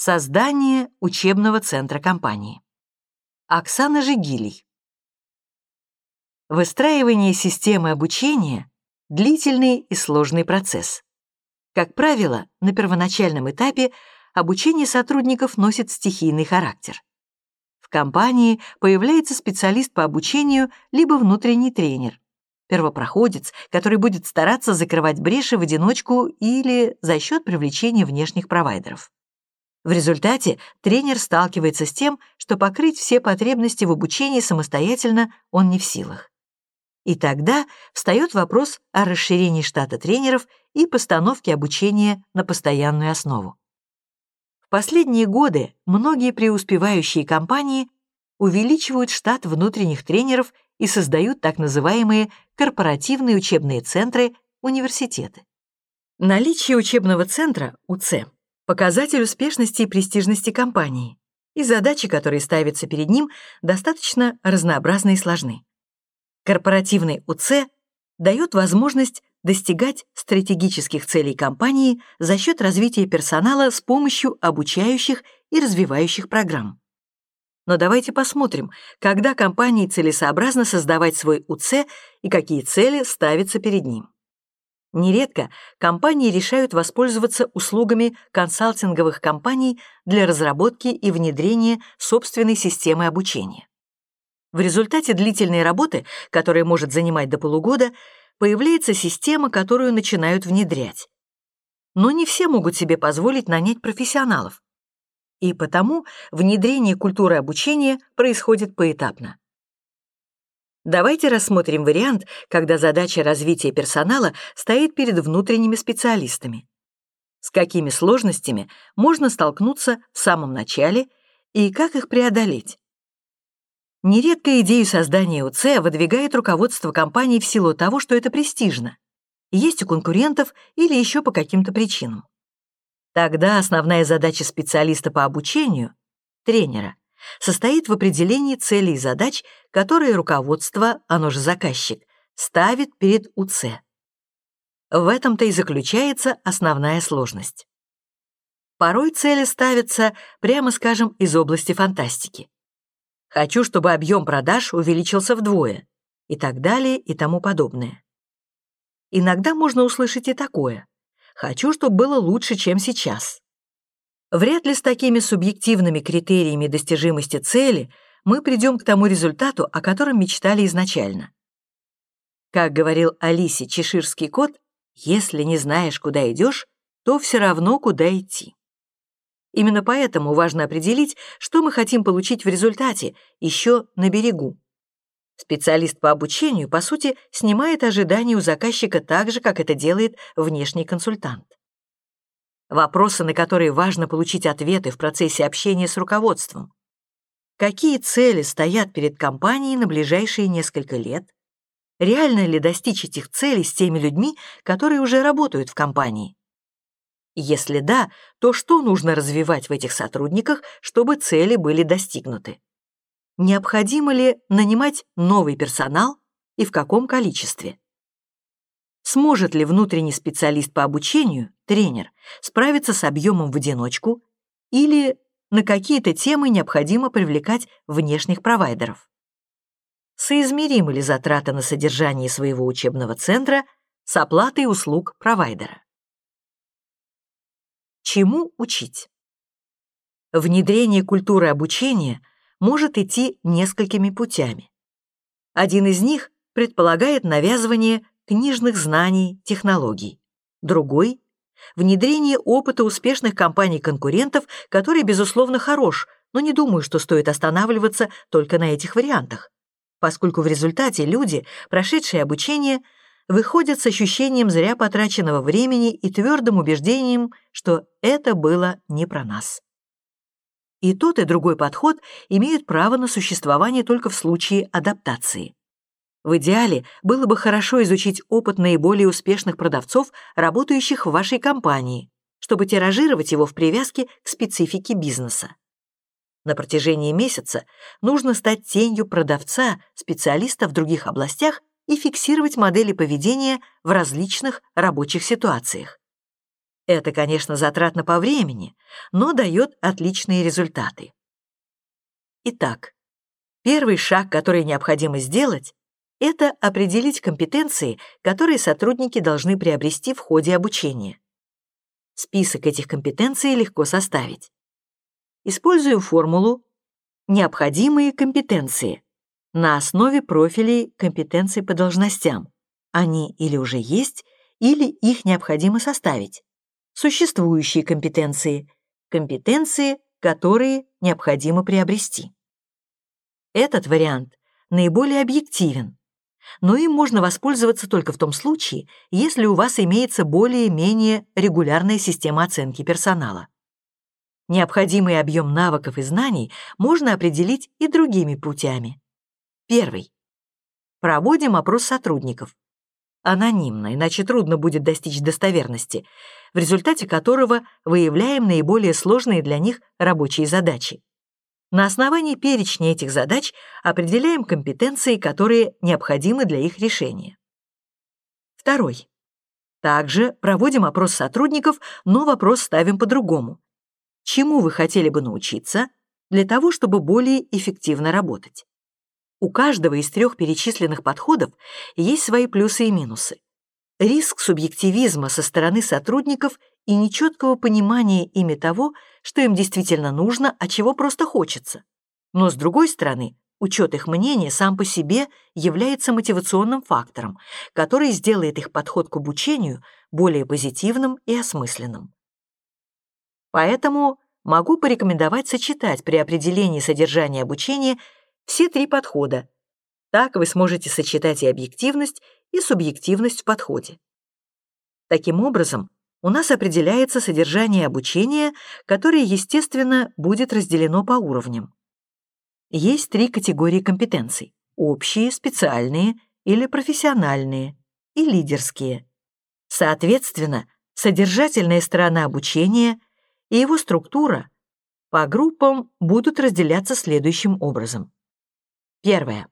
Создание учебного центра компании. Оксана Жигилий. Выстраивание системы обучения — длительный и сложный процесс. Как правило, на первоначальном этапе обучение сотрудников носит стихийный характер. В компании появляется специалист по обучению либо внутренний тренер, первопроходец, который будет стараться закрывать бреши в одиночку или за счет привлечения внешних провайдеров. В результате тренер сталкивается с тем, что покрыть все потребности в обучении самостоятельно он не в силах. И тогда встает вопрос о расширении штата тренеров и постановке обучения на постоянную основу. В последние годы многие преуспевающие компании увеличивают штат внутренних тренеров и создают так называемые корпоративные учебные центры, университеты. Наличие учебного центра, УЦ, показатель успешности и престижности компании, и задачи, которые ставятся перед ним, достаточно разнообразны и сложны. Корпоративный УЦ дает возможность достигать стратегических целей компании за счет развития персонала с помощью обучающих и развивающих программ. Но давайте посмотрим, когда компании целесообразно создавать свой УЦ и какие цели ставятся перед ним. Нередко компании решают воспользоваться услугами консалтинговых компаний для разработки и внедрения собственной системы обучения. В результате длительной работы, которая может занимать до полугода, появляется система, которую начинают внедрять. Но не все могут себе позволить нанять профессионалов. И потому внедрение культуры обучения происходит поэтапно. Давайте рассмотрим вариант, когда задача развития персонала стоит перед внутренними специалистами. С какими сложностями можно столкнуться в самом начале и как их преодолеть? Нередко идею создания УЦ выдвигает руководство компании в силу того, что это престижно. Есть у конкурентов или еще по каким-то причинам. Тогда основная задача специалиста по обучению, тренера, состоит в определении целей и задач, которые руководство, оно же заказчик, ставит перед УЦ. В этом-то и заключается основная сложность. Порой цели ставятся, прямо скажем, из области фантастики. Хочу, чтобы объем продаж увеличился вдвое, и так далее, и тому подобное. Иногда можно услышать и такое. Хочу, чтобы было лучше, чем сейчас. Вряд ли с такими субъективными критериями достижимости цели мы придем к тому результату, о котором мечтали изначально. Как говорил Алисе чеширский кот, если не знаешь, куда идешь, то все равно, куда идти. Именно поэтому важно определить, что мы хотим получить в результате, еще на берегу. Специалист по обучению, по сути, снимает ожидания у заказчика так же, как это делает внешний консультант. Вопросы, на которые важно получить ответы в процессе общения с руководством. Какие цели стоят перед компанией на ближайшие несколько лет? Реально ли достичь этих целей с теми людьми, которые уже работают в компании? Если да, то что нужно развивать в этих сотрудниках, чтобы цели были достигнуты? Необходимо ли нанимать новый персонал и в каком количестве? Сможет ли внутренний специалист по обучению, тренер, справиться с объемом в одиночку или на какие-то темы необходимо привлекать внешних провайдеров? Соизмеримы ли затраты на содержание своего учебного центра с оплатой услуг провайдера? Чему учить? Внедрение культуры обучения может идти несколькими путями. Один из них предполагает навязывание книжных знаний, технологий. Другой — внедрение опыта успешных компаний-конкурентов, который, безусловно, хорош, но не думаю, что стоит останавливаться только на этих вариантах, поскольку в результате люди, прошедшие обучение, выходят с ощущением зря потраченного времени и твердым убеждением, что это было не про нас. И тот, и другой подход имеют право на существование только в случае адаптации. В идеале было бы хорошо изучить опыт наиболее успешных продавцов, работающих в вашей компании, чтобы тиражировать его в привязке к специфике бизнеса. На протяжении месяца нужно стать тенью продавца, специалиста в других областях и фиксировать модели поведения в различных рабочих ситуациях. Это, конечно, затратно по времени, но дает отличные результаты. Итак, первый шаг, который необходимо сделать, это определить компетенции, которые сотрудники должны приобрести в ходе обучения. Список этих компетенций легко составить. Использую формулу «необходимые компетенции» на основе профилей компетенций по должностям. Они или уже есть, или их необходимо составить. Существующие компетенции — компетенции, которые необходимо приобрести. Этот вариант наиболее объективен, но им можно воспользоваться только в том случае, если у вас имеется более-менее регулярная система оценки персонала. Необходимый объем навыков и знаний можно определить и другими путями. Первый. Проводим опрос сотрудников. Анонимно, иначе трудно будет достичь достоверности, в результате которого выявляем наиболее сложные для них рабочие задачи. На основании перечня этих задач определяем компетенции, которые необходимы для их решения. Второй. Также проводим опрос сотрудников, но вопрос ставим по-другому. Чему вы хотели бы научиться для того, чтобы более эффективно работать? У каждого из трех перечисленных подходов есть свои плюсы и минусы. Риск субъективизма со стороны сотрудников и нечеткого понимания ими того, что им действительно нужно, а чего просто хочется. Но, с другой стороны, учет их мнения сам по себе является мотивационным фактором, который сделает их подход к обучению более позитивным и осмысленным. Поэтому могу порекомендовать сочетать при определении содержания обучения все три подхода. Так вы сможете сочетать и объективность, и субъективность в подходе. Таким образом, у нас определяется содержание обучения, которое, естественно, будет разделено по уровням. Есть три категории компетенций – общие, специальные или профессиональные, и лидерские. Соответственно, содержательная сторона обучения и его структура по группам будут разделяться следующим образом. Первое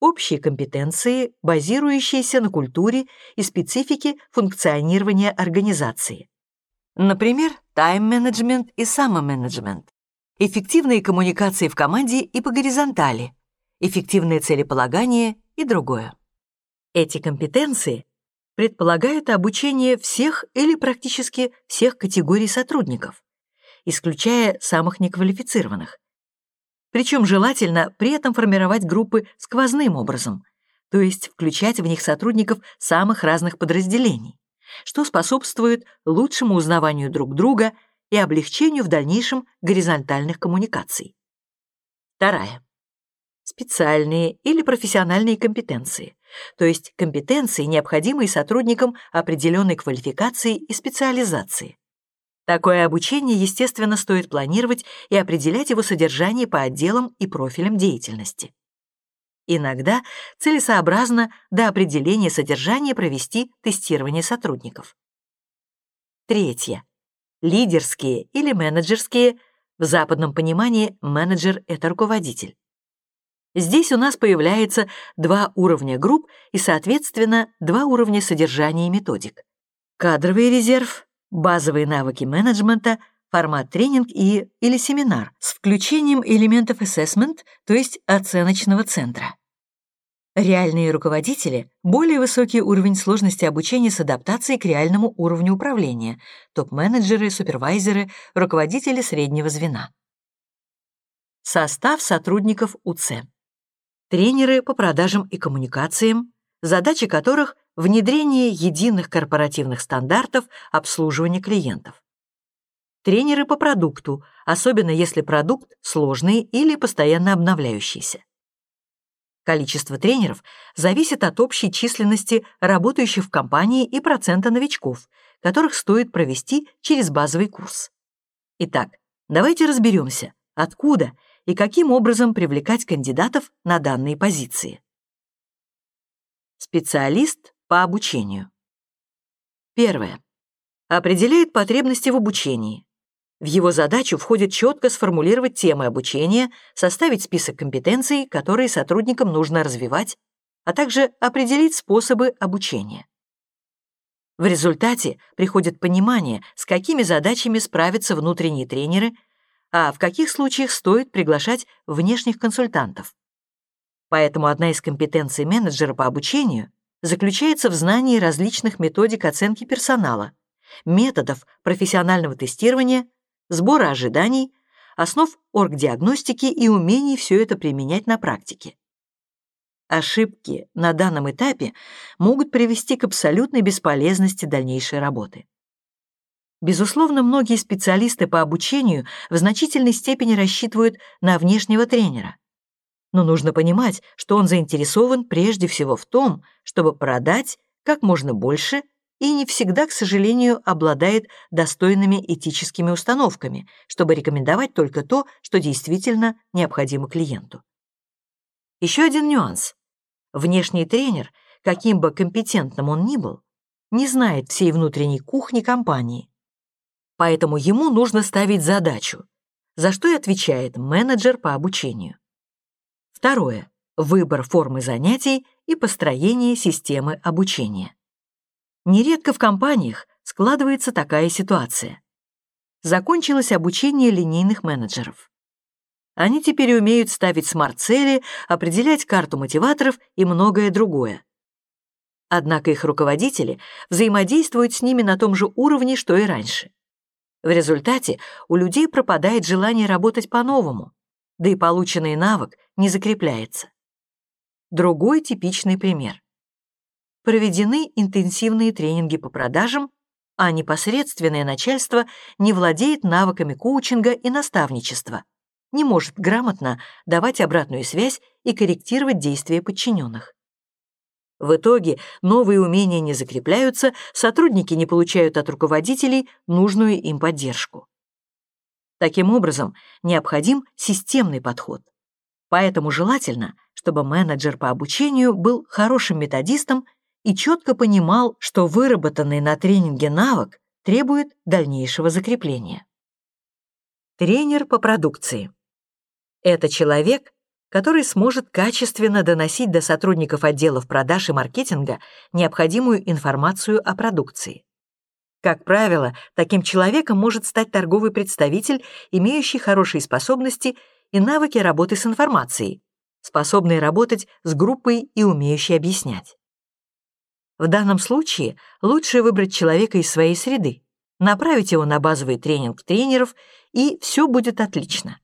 общие компетенции, базирующиеся на культуре и специфике функционирования организации. Например, тайм-менеджмент и самоменеджмент, эффективные коммуникации в команде и по горизонтали, эффективное целеполагание и другое. Эти компетенции предполагают обучение всех или практически всех категорий сотрудников, исключая самых неквалифицированных, причем желательно при этом формировать группы сквозным образом, то есть включать в них сотрудников самых разных подразделений, что способствует лучшему узнаванию друг друга и облегчению в дальнейшем горизонтальных коммуникаций. Вторая. Специальные или профессиональные компетенции, то есть компетенции, необходимые сотрудникам определенной квалификации и специализации. Такое обучение, естественно, стоит планировать и определять его содержание по отделам и профилям деятельности. Иногда целесообразно до определения содержания провести тестирование сотрудников. Третье. Лидерские или менеджерские, в западном понимании менеджер — это руководитель. Здесь у нас появляется два уровня групп и, соответственно, два уровня содержания и методик. Кадровый резерв базовые навыки менеджмента, формат тренинг и или семинар с включением элементов assessment, то есть оценочного центра. Реальные руководители — более высокий уровень сложности обучения с адаптацией к реальному уровню управления, топ-менеджеры, супервайзеры, руководители среднего звена. Состав сотрудников УЦ. Тренеры по продажам и коммуникациям, задачи которых внедрение единых корпоративных стандартов обслуживания клиентов. Тренеры по продукту, особенно если продукт сложный или постоянно обновляющийся. Количество тренеров зависит от общей численности работающих в компании и процента новичков, которых стоит провести через базовый курс. Итак, давайте разберемся, откуда и каким образом привлекать кандидатов на данные позиции. Специалист по обучению. Первое. Определяет потребности в обучении. В его задачу входит четко сформулировать темы обучения, составить список компетенций, которые сотрудникам нужно развивать, а также определить способы обучения. В результате приходит понимание, с какими задачами справятся внутренние тренеры, а в каких случаях стоит приглашать внешних консультантов. Поэтому одна из компетенций менеджера по обучению заключается в знании различных методик оценки персонала, методов профессионального тестирования, сбора ожиданий, основ оргдиагностики и умений все это применять на практике. Ошибки на данном этапе могут привести к абсолютной бесполезности дальнейшей работы. Безусловно, многие специалисты по обучению в значительной степени рассчитывают на внешнего тренера. Но нужно понимать, что он заинтересован прежде всего в том, чтобы продать как можно больше и не всегда, к сожалению, обладает достойными этическими установками, чтобы рекомендовать только то, что действительно необходимо клиенту. Еще один нюанс. Внешний тренер, каким бы компетентным он ни был, не знает всей внутренней кухни компании. Поэтому ему нужно ставить задачу, за что и отвечает менеджер по обучению. Второе. Выбор формы занятий и построение системы обучения. Нередко в компаниях складывается такая ситуация. Закончилось обучение линейных менеджеров. Они теперь умеют ставить смарт-цели, определять карту мотиваторов и многое другое. Однако их руководители взаимодействуют с ними на том же уровне, что и раньше. В результате у людей пропадает желание работать по-новому, да и полученный навык не закрепляется. Другой типичный пример проведены интенсивные тренинги по продажам, а непосредственное начальство не владеет навыками коучинга и наставничества, не может грамотно давать обратную связь и корректировать действия подчиненных. В итоге новые умения не закрепляются, сотрудники не получают от руководителей нужную им поддержку. Таким образом, необходим системный подход. Поэтому желательно, чтобы менеджер по обучению был хорошим методистом и четко понимал, что выработанный на тренинге навык требует дальнейшего закрепления. Тренер по продукции. Это человек, который сможет качественно доносить до сотрудников отделов продаж и маркетинга необходимую информацию о продукции. Как правило, таким человеком может стать торговый представитель, имеющий хорошие способности и навыки работы с информацией, способный работать с группой и умеющий объяснять. В данном случае лучше выбрать человека из своей среды, направить его на базовый тренинг тренеров, и все будет отлично.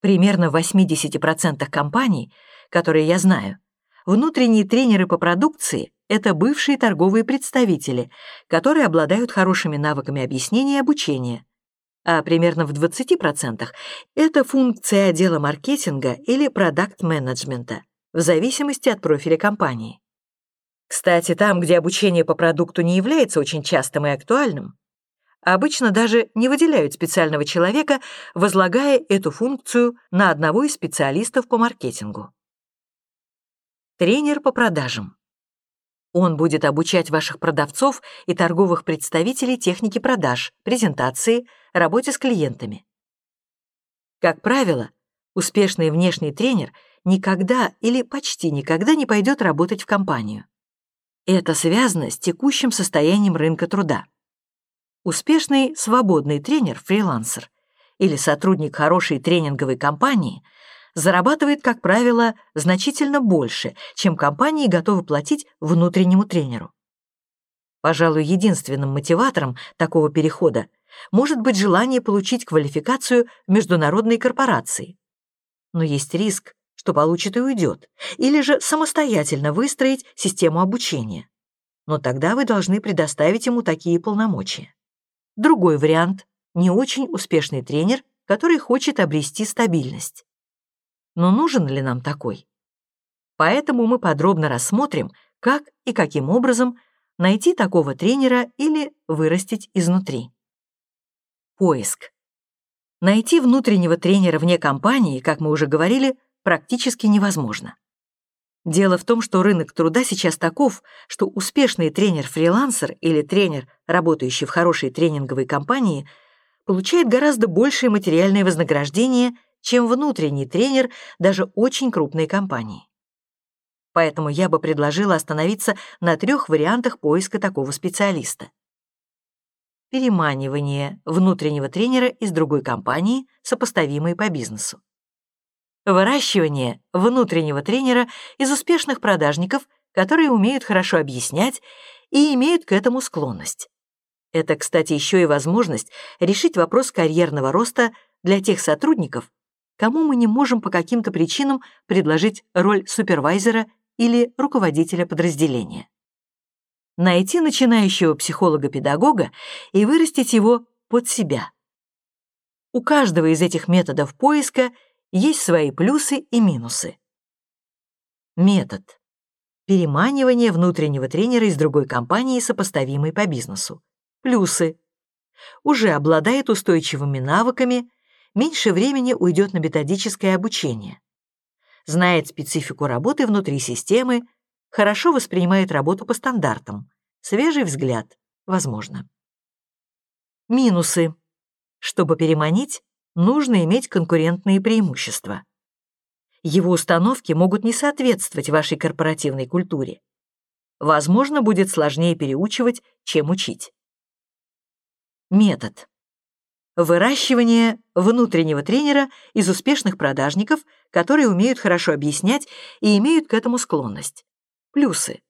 Примерно в 80% компаний, которые я знаю, внутренние тренеры по продукции — это бывшие торговые представители, которые обладают хорошими навыками объяснения и обучения, а примерно в 20% это функция отдела маркетинга или продакт-менеджмента, в зависимости от профиля компании. Кстати, там, где обучение по продукту не является очень частым и актуальным, обычно даже не выделяют специального человека, возлагая эту функцию на одного из специалистов по маркетингу. Тренер по продажам. Он будет обучать ваших продавцов и торговых представителей технике продаж, презентации, работе с клиентами. Как правило, успешный внешний тренер никогда или почти никогда не пойдет работать в компанию. Это связано с текущим состоянием рынка труда. Успешный свободный тренер-фрилансер или сотрудник хорошей тренинговой компании зарабатывает, как правило, значительно больше, чем компании готовы платить внутреннему тренеру. Пожалуй, единственным мотиватором такого перехода может быть желание получить квалификацию международной корпорации. Но есть риск, что получит и уйдет, или же самостоятельно выстроить систему обучения. Но тогда вы должны предоставить ему такие полномочия. Другой вариант — не очень успешный тренер, который хочет обрести стабильность. Но нужен ли нам такой? Поэтому мы подробно рассмотрим, как и каким образом найти такого тренера или вырастить изнутри. Поиск. Найти внутреннего тренера вне компании, как мы уже говорили, практически невозможно. Дело в том, что рынок труда сейчас таков, что успешный тренер-фрилансер или тренер, работающий в хорошей тренинговой компании, получает гораздо большее материальное вознаграждение, чем внутренний тренер даже очень крупной компании. Поэтому я бы предложила остановиться на трех вариантах поиска такого специалиста. Переманивание внутреннего тренера из другой компании, сопоставимой по бизнесу. Выращивание внутреннего тренера из успешных продажников, которые умеют хорошо объяснять и имеют к этому склонность. Это, кстати, еще и возможность решить вопрос карьерного роста для тех сотрудников, кому мы не можем по каким-то причинам предложить роль супервайзера или руководителя подразделения. Найти начинающего психолога-педагога и вырастить его под себя. У каждого из этих методов поиска есть свои плюсы и минусы. Метод. Переманивание внутреннего тренера из другой компании, сопоставимой по бизнесу. Плюсы. Уже обладает устойчивыми навыками, меньше времени уйдет на методическое обучение знает специфику работы внутри системы, хорошо воспринимает работу по стандартам. Свежий взгляд, возможно. Минусы. Чтобы переманить, нужно иметь конкурентные преимущества. Его установки могут не соответствовать вашей корпоративной культуре. Возможно, будет сложнее переучивать, чем учить. Метод. Выращивание внутреннего тренера из успешных продажников, которые умеют хорошо объяснять и имеют к этому склонность. Плюсы.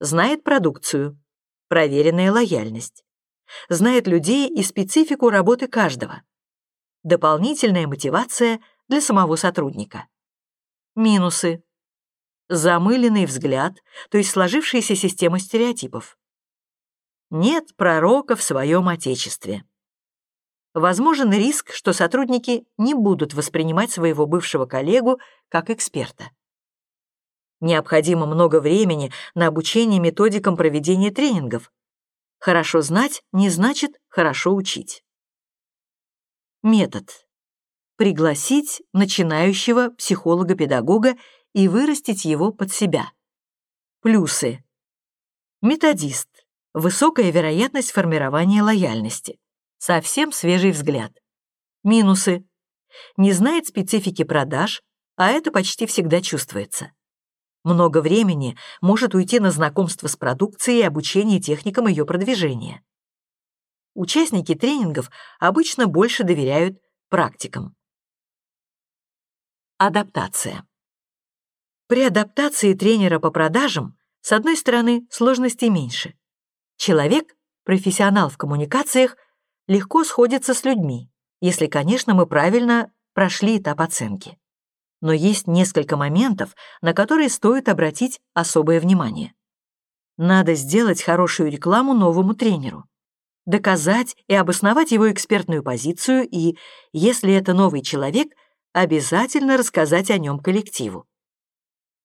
Знает продукцию. Проверенная лояльность. Знает людей и специфику работы каждого. Дополнительная мотивация для самого сотрудника. Минусы. Замыленный взгляд, то есть сложившаяся система стереотипов. Нет пророка в своем отечестве возможен риск, что сотрудники не будут воспринимать своего бывшего коллегу как эксперта. Необходимо много времени на обучение методикам проведения тренингов. Хорошо знать не значит хорошо учить. Метод. Пригласить начинающего психолога-педагога и вырастить его под себя. Плюсы. Методист. Высокая вероятность формирования лояльности. Совсем свежий взгляд. Минусы. Не знает специфики продаж, а это почти всегда чувствуется. Много времени может уйти на знакомство с продукцией и обучение техникам ее продвижения. Участники тренингов обычно больше доверяют практикам. Адаптация. При адаптации тренера по продажам, с одной стороны, сложностей меньше. Человек, профессионал в коммуникациях, легко сходится с людьми, если, конечно, мы правильно прошли этап оценки. Но есть несколько моментов, на которые стоит обратить особое внимание. Надо сделать хорошую рекламу новому тренеру, доказать и обосновать его экспертную позицию и, если это новый человек, обязательно рассказать о нем коллективу.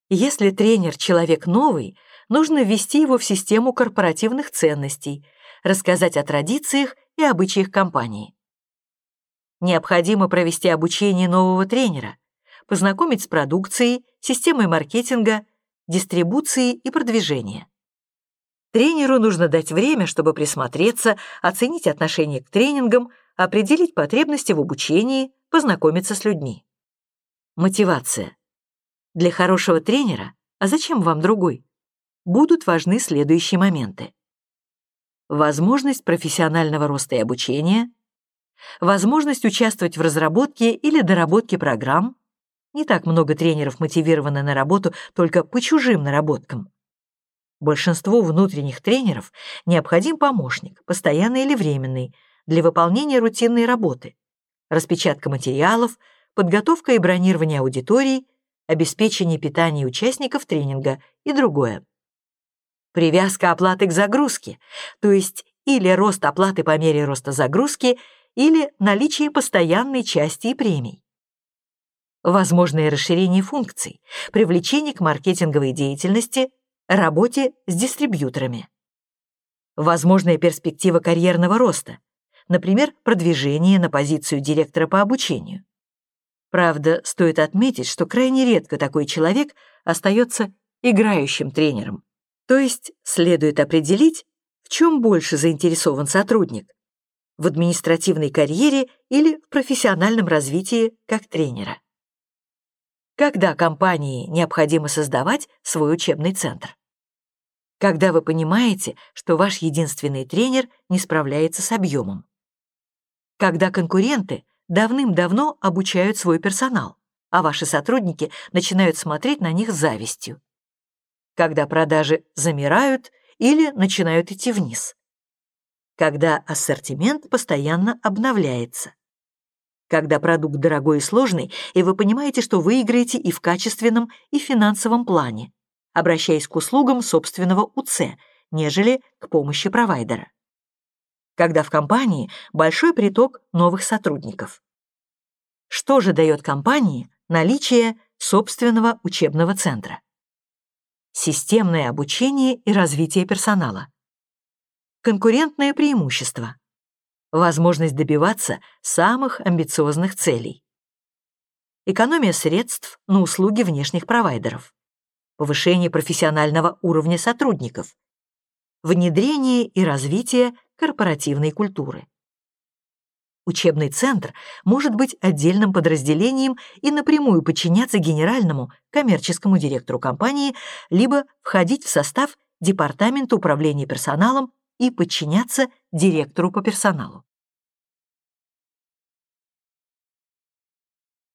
Если тренер — человек новый, нужно ввести его в систему корпоративных ценностей, рассказать о традициях и обычаях компании. Необходимо провести обучение нового тренера, познакомить с продукцией, системой маркетинга, дистрибуцией и продвижения. Тренеру нужно дать время, чтобы присмотреться, оценить отношение к тренингам, определить потребности в обучении, познакомиться с людьми. Мотивация. Для хорошего тренера, а зачем вам другой, будут важны следующие моменты возможность профессионального роста и обучения, возможность участвовать в разработке или доработке программ. Не так много тренеров мотивированы на работу только по чужим наработкам. Большинству внутренних тренеров необходим помощник, постоянный или временный, для выполнения рутинной работы, распечатка материалов, подготовка и бронирование аудиторий, обеспечение питания участников тренинга и другое привязка оплаты к загрузке, то есть или рост оплаты по мере роста загрузки, или наличие постоянной части и премий. Возможное расширение функций, привлечение к маркетинговой деятельности, работе с дистрибьюторами. Возможная перспектива карьерного роста, например, продвижение на позицию директора по обучению. Правда, стоит отметить, что крайне редко такой человек остается играющим тренером. То есть следует определить, в чем больше заинтересован сотрудник – в административной карьере или в профессиональном развитии как тренера. Когда компании необходимо создавать свой учебный центр? Когда вы понимаете, что ваш единственный тренер не справляется с объемом? Когда конкуренты давным-давно обучают свой персонал, а ваши сотрудники начинают смотреть на них с завистью? Когда продажи замирают или начинают идти вниз? Когда ассортимент постоянно обновляется? когда продукт дорогой и сложный, и вы понимаете, что выиграете и в качественном, и финансовом плане, обращаясь к услугам собственного УЦ, нежели к помощи провайдера. Когда в компании большой приток новых сотрудников. Что же дает компании наличие собственного учебного центра? Системное обучение и развитие персонала. Конкурентное преимущество возможность добиваться самых амбициозных целей. Экономия средств на услуги внешних провайдеров. Повышение профессионального уровня сотрудников. Внедрение и развитие корпоративной культуры. Учебный центр может быть отдельным подразделением и напрямую подчиняться генеральному коммерческому директору компании, либо входить в состав Департамента управления персоналом и подчиняться директору по персоналу.